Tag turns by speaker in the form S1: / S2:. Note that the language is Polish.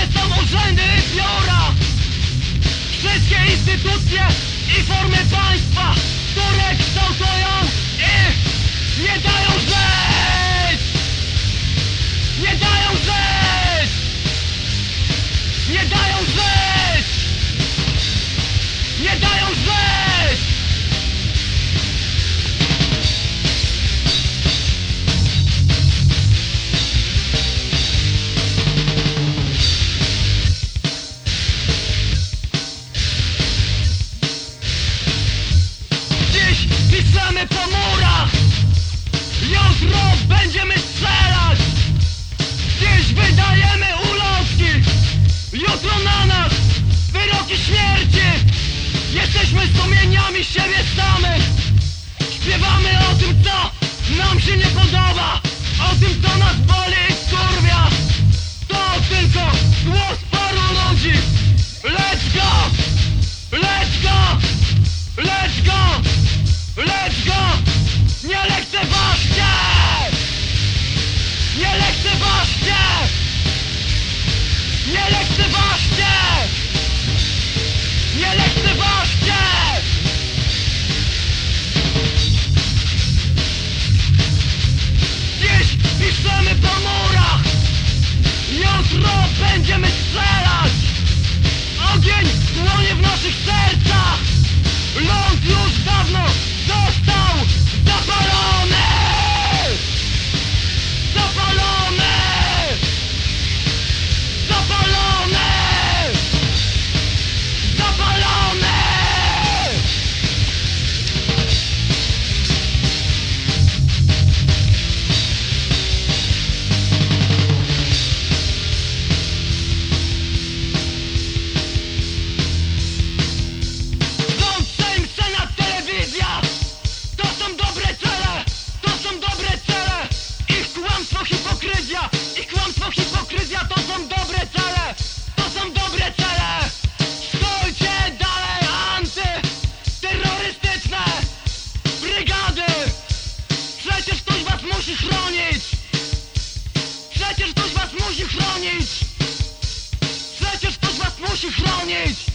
S1: przez samorządy biora! Wszystkie instytucje i formy państwa! Piszemy po murach. Jutro będziemy strzelać. Dziś wydajemy ulotki. Jutro na nas wyroki śmierci. Jesteśmy sumieniami siebie samych. Śpiewamy o tym co nam się nie podoba. O tym co nas boli i skurwia. To tylko głos paru ludzi. Let's go! Let's go! best. się chronić!